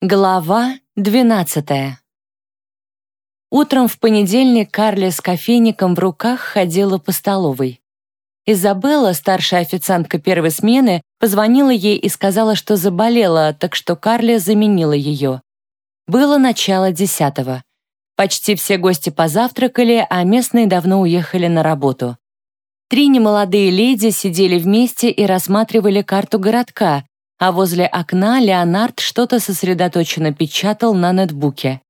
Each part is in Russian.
Глава 12 Утром в понедельник Карли с кофейником в руках ходила по столовой. Изабелла, старшая официантка первой смены, позвонила ей и сказала, что заболела, так что Карли заменила ее. Было начало десятого. Почти все гости позавтракали, а местные давно уехали на работу. Три немолодые леди сидели вместе и рассматривали карту городка, а возле окна Леонард что-то сосредоточенно печатал на нетбуке.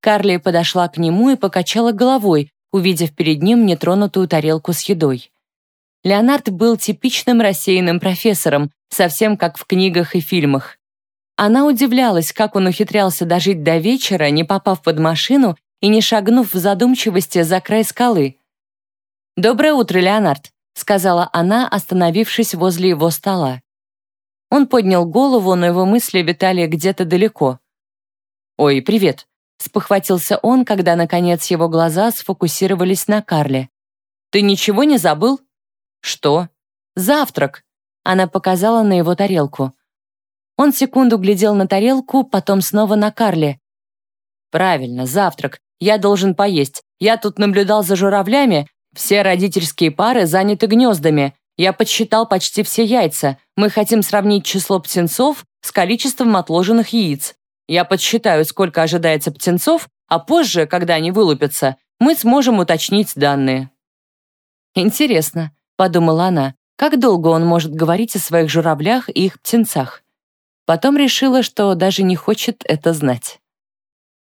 Карли подошла к нему и покачала головой, увидев перед ним нетронутую тарелку с едой. Леонард был типичным рассеянным профессором, совсем как в книгах и фильмах. Она удивлялась, как он ухитрялся дожить до вечера, не попав под машину и не шагнув в задумчивости за край скалы. «Доброе утро, Леонард», — сказала она, остановившись возле его стола. Он поднял голову, но его мысли витали где-то далеко. «Ой, привет!» — спохватился он, когда, наконец, его глаза сфокусировались на Карле. «Ты ничего не забыл?» «Что?» «Завтрак!» — она показала на его тарелку. Он секунду глядел на тарелку, потом снова на Карле. «Правильно, завтрак. Я должен поесть. Я тут наблюдал за журавлями. Все родительские пары заняты гнездами. Я подсчитал почти все яйца. Мы хотим сравнить число птенцов с количеством отложенных яиц. Я подсчитаю, сколько ожидается птенцов, а позже, когда они вылупятся, мы сможем уточнить данные». «Интересно», — подумала она, как долго он может говорить о своих журавлях и их птенцах. Потом решила, что даже не хочет это знать.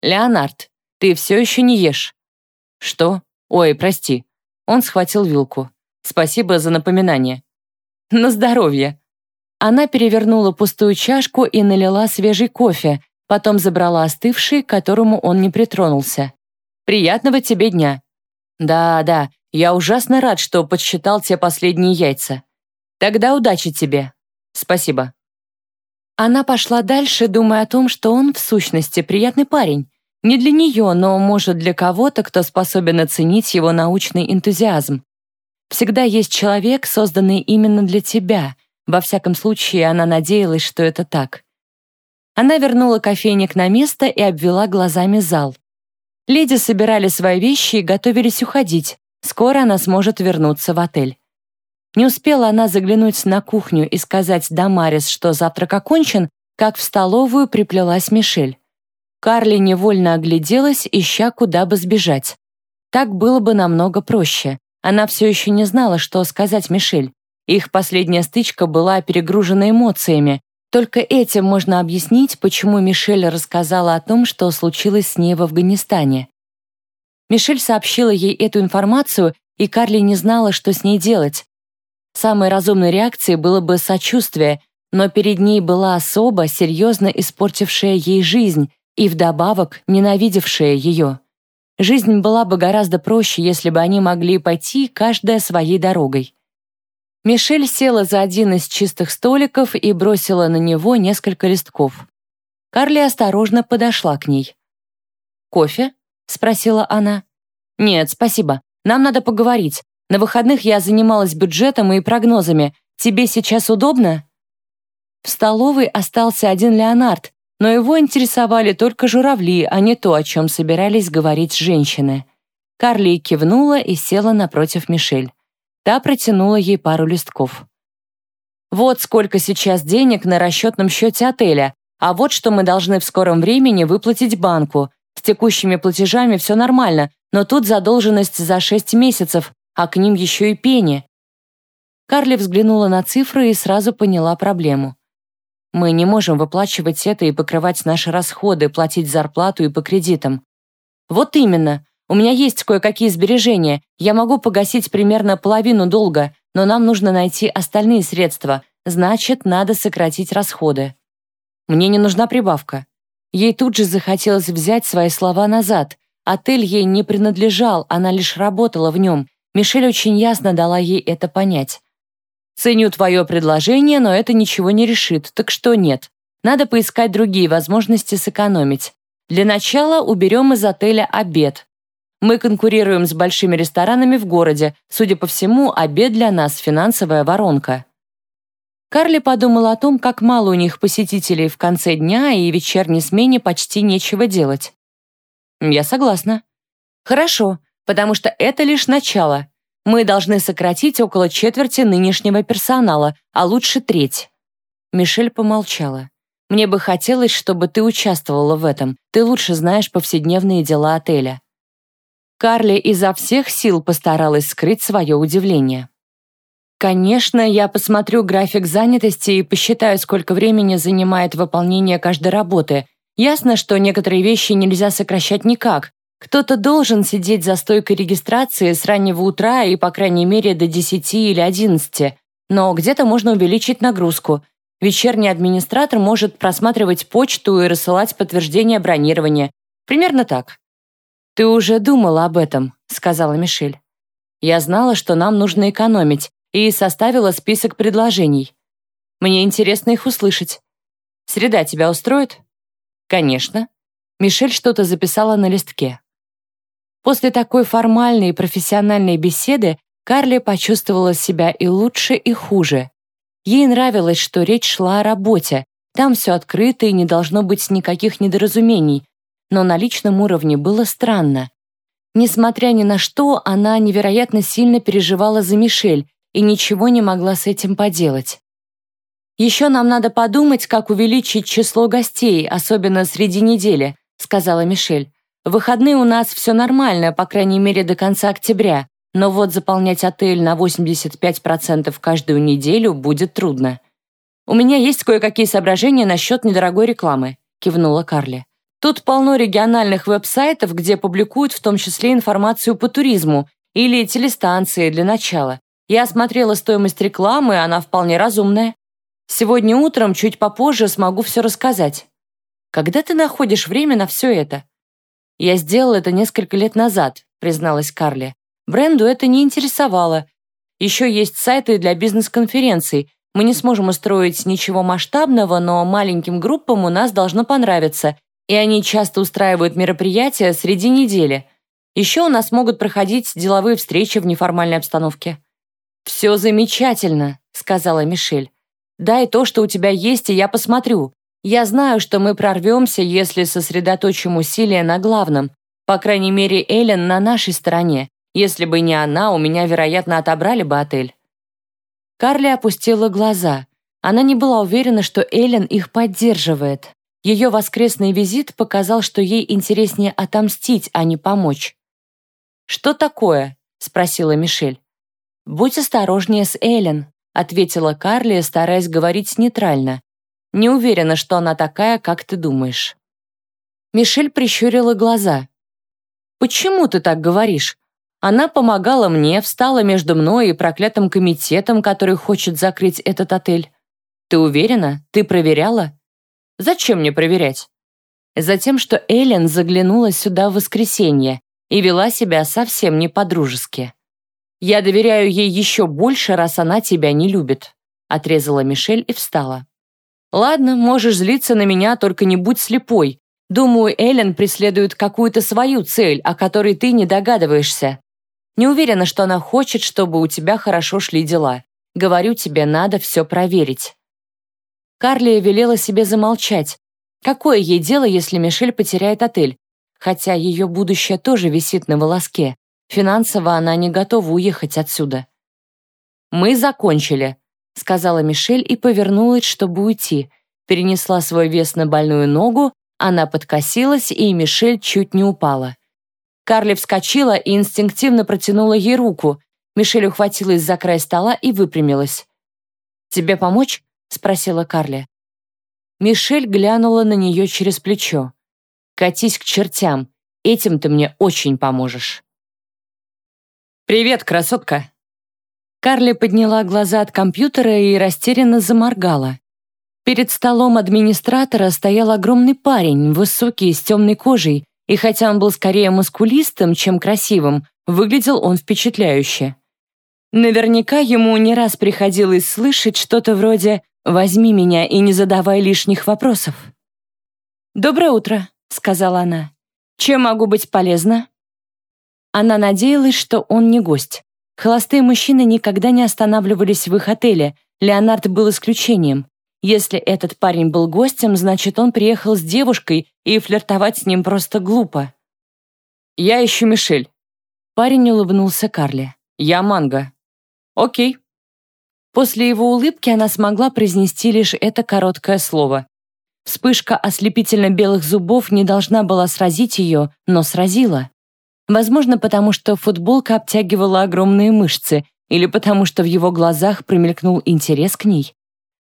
«Леонард, ты все еще не ешь». «Что? Ой, прости». Он схватил вилку. Спасибо за напоминание. На здоровье. Она перевернула пустую чашку и налила свежий кофе, потом забрала остывший, к которому он не притронулся. «Приятного тебе дня». «Да, да, я ужасно рад, что подсчитал те последние яйца. Тогда удачи тебе. Спасибо». Она пошла дальше, думая о том, что он, в сущности, приятный парень. Не для нее, но, может, для кого-то, кто способен оценить его научный энтузиазм. Всегда есть человек, созданный именно для тебя. Во всяком случае, она надеялась, что это так. Она вернула кофейник на место и обвела глазами зал. Леди собирали свои вещи и готовились уходить. Скоро она сможет вернуться в отель. Не успела она заглянуть на кухню и сказать Дамарис, что завтрак окончен, как в столовую приплелась Мишель. Карли невольно огляделась, ища, куда бы сбежать. Так было бы намного проще. Она все еще не знала, что сказать Мишель. Их последняя стычка была перегружена эмоциями. Только этим можно объяснить, почему Мишель рассказала о том, что случилось с ней в Афганистане. Мишель сообщила ей эту информацию, и Карли не знала, что с ней делать. Самой разумной реакцией было бы сочувствие, но перед ней была особа, серьезно испортившая ей жизнь и вдобавок ненавидевшая ее. Жизнь была бы гораздо проще, если бы они могли пойти каждая своей дорогой. Мишель села за один из чистых столиков и бросила на него несколько листков. Карли осторожно подошла к ней. «Кофе?» — спросила она. «Нет, спасибо. Нам надо поговорить. На выходных я занималась бюджетом и прогнозами. Тебе сейчас удобно?» В столовой остался один Леонард, но его интересовали только журавли, а не то, о чем собирались говорить женщины. Карли кивнула и села напротив Мишель. Та протянула ей пару листков. «Вот сколько сейчас денег на расчетном счете отеля, а вот что мы должны в скором времени выплатить банку. С текущими платежами все нормально, но тут задолженность за 6 месяцев, а к ним еще и пени». Карли взглянула на цифры и сразу поняла проблему. Мы не можем выплачивать это и покрывать наши расходы, платить зарплату и по кредитам. Вот именно. У меня есть кое-какие сбережения. Я могу погасить примерно половину долга, но нам нужно найти остальные средства. Значит, надо сократить расходы. Мне не нужна прибавка. Ей тут же захотелось взять свои слова назад. Отель ей не принадлежал, она лишь работала в нем. Мишель очень ясно дала ей это понять. Ценю твое предложение, но это ничего не решит, так что нет. Надо поискать другие возможности сэкономить. Для начала уберем из отеля обед. Мы конкурируем с большими ресторанами в городе. Судя по всему, обед для нас – финансовая воронка. Карли подумала о том, как мало у них посетителей в конце дня и вечерней смене почти нечего делать. «Я согласна». «Хорошо, потому что это лишь начало. Мы должны сократить около четверти нынешнего персонала, а лучше треть». Мишель помолчала. «Мне бы хотелось, чтобы ты участвовала в этом. Ты лучше знаешь повседневные дела отеля». Карли изо всех сил постаралась скрыть свое удивление. Конечно, я посмотрю график занятости и посчитаю, сколько времени занимает выполнение каждой работы. Ясно, что некоторые вещи нельзя сокращать никак. Кто-то должен сидеть за стойкой регистрации с раннего утра и, по крайней мере, до 10 или 11. Но где-то можно увеличить нагрузку. Вечерний администратор может просматривать почту и рассылать подтверждение бронирования. Примерно так. «Ты уже думала об этом», — сказала Мишель. «Я знала, что нам нужно экономить, и составила список предложений. Мне интересно их услышать. Среда тебя устроит? Конечно. Мишель что-то записала на листке. После такой формальной и профессиональной беседы Карли почувствовала себя и лучше, и хуже. Ей нравилось, что речь шла о работе. Там все открыто и не должно быть никаких недоразумений. Но на личном уровне было странно. Несмотря ни на что, она невероятно сильно переживала за Мишель и ничего не могла с этим поделать. «Еще нам надо подумать, как увеличить число гостей, особенно среди недели», сказала Мишель. «В выходные у нас все нормально, по крайней мере, до конца октября, но вот заполнять отель на 85% каждую неделю будет трудно». «У меня есть кое-какие соображения насчет недорогой рекламы», кивнула Карли. «Тут полно региональных веб-сайтов, где публикуют в том числе информацию по туризму или телестанции для начала. Я осмотрела стоимость рекламы, она вполне разумная. Сегодня утром, чуть попозже, смогу все рассказать. Когда ты находишь время на все это? Я сделала это несколько лет назад, призналась Карли. Бренду это не интересовало. Еще есть сайты для бизнес-конференций. Мы не сможем устроить ничего масштабного, но маленьким группам у нас должно понравиться, и они часто устраивают мероприятия среди недели. Еще у нас могут проходить деловые встречи в неформальной обстановке. «Все замечательно», — сказала Мишель. «Дай то, что у тебя есть, и я посмотрю. Я знаю, что мы прорвемся, если сосредоточим усилия на главном. По крайней мере, Эллен на нашей стороне. Если бы не она, у меня, вероятно, отобрали бы отель». Карли опустила глаза. Она не была уверена, что Эллен их поддерживает. Ее воскресный визит показал, что ей интереснее отомстить, а не помочь. «Что такое?» — спросила Мишель. «Будь осторожнее с Эллен», — ответила Карли, стараясь говорить нейтрально. «Не уверена, что она такая, как ты думаешь». Мишель прищурила глаза. «Почему ты так говоришь? Она помогала мне, встала между мной и проклятым комитетом, который хочет закрыть этот отель. Ты уверена? Ты проверяла?» «Зачем мне проверять?» Затем, что Эллен заглянула сюда в воскресенье и вела себя совсем не по-дружески. «Я доверяю ей еще больше, раз она тебя не любит», отрезала Мишель и встала. «Ладно, можешь злиться на меня, только не будь слепой. Думаю, Эллен преследует какую-то свою цель, о которой ты не догадываешься. Не уверена, что она хочет, чтобы у тебя хорошо шли дела. Говорю тебе, надо все проверить». Карли велела себе замолчать. Какое ей дело, если Мишель потеряет отель? Хотя ее будущее тоже висит на волоске. Финансово она не готова уехать отсюда. «Мы закончили», — сказала Мишель и повернулась, чтобы уйти. Перенесла свой вес на больную ногу, она подкосилась, и Мишель чуть не упала. Карли вскочила и инстинктивно протянула ей руку. Мишель ухватилась за край стола и выпрямилась. «Тебе помочь?» — спросила Карли. Мишель глянула на нее через плечо. «Катись к чертям, этим ты мне очень поможешь». «Привет, красотка!» Карли подняла глаза от компьютера и растерянно заморгала. Перед столом администратора стоял огромный парень, высокий, с темной кожей, и хотя он был скорее мускулистым, чем красивым, выглядел он впечатляюще. Наверняка ему не раз приходилось слышать что-то вроде «возьми меня и не задавай лишних вопросов». «Доброе утро», — сказала она. «Чем могу быть полезна?» Она надеялась, что он не гость. Холостые мужчины никогда не останавливались в их отеле, Леонард был исключением. Если этот парень был гостем, значит, он приехал с девушкой, и флиртовать с ним просто глупо. «Я ищу Мишель». Парень улыбнулся Карле. «Я Манго». «Окей». После его улыбки она смогла произнести лишь это короткое слово. Вспышка ослепительно-белых зубов не должна была сразить ее, но сразила. Возможно, потому что футболка обтягивала огромные мышцы, или потому что в его глазах промелькнул интерес к ней.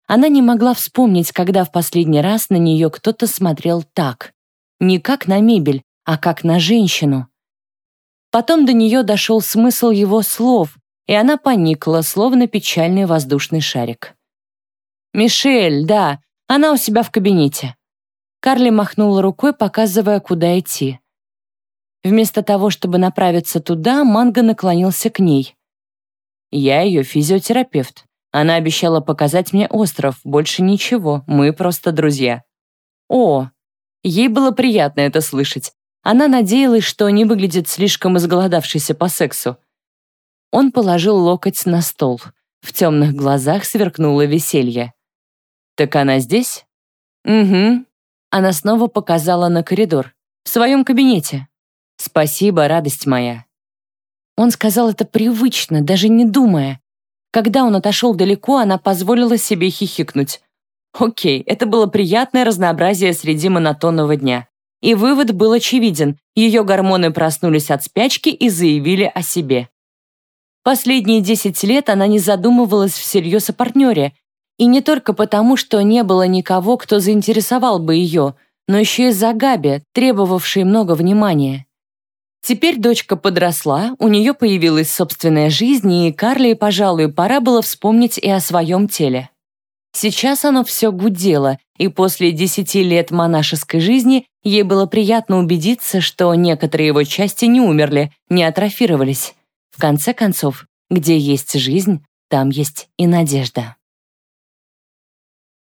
Она не могла вспомнить, когда в последний раз на нее кто-то смотрел так. Не как на мебель, а как на женщину. Потом до нее дошел смысл его слов, и она поникла, словно печальный воздушный шарик. «Мишель, да, она у себя в кабинете». Карли махнула рукой, показывая, куда идти. Вместо того, чтобы направиться туда, Манго наклонился к ней. «Я ее физиотерапевт. Она обещала показать мне остров, больше ничего, мы просто друзья». «О!» Ей было приятно это слышать. Она надеялась, что не выглядит слишком изголодавшейся по сексу. Он положил локоть на стол. В темных глазах сверкнуло веселье. «Так она здесь?» «Угу». Она снова показала на коридор. «В своем кабинете». «Спасибо, радость моя». Он сказал это привычно, даже не думая. Когда он отошел далеко, она позволила себе хихикнуть. Окей, это было приятное разнообразие среди монотонного дня. И вывод был очевиден. Ее гормоны проснулись от спячки и заявили о себе. Последние 10 лет она не задумывалась всерьез о партнере. И не только потому, что не было никого, кто заинтересовал бы ее, но еще из-за Габи, требовавшей много внимания. Теперь дочка подросла, у нее появилась собственная жизнь, и Карли, пожалуй, пора было вспомнить и о своем теле. Сейчас оно все гудело, и после десяти лет монашеской жизни ей было приятно убедиться, что некоторые его части не умерли, не атрофировались. В конце концов, где есть жизнь, там есть и надежда.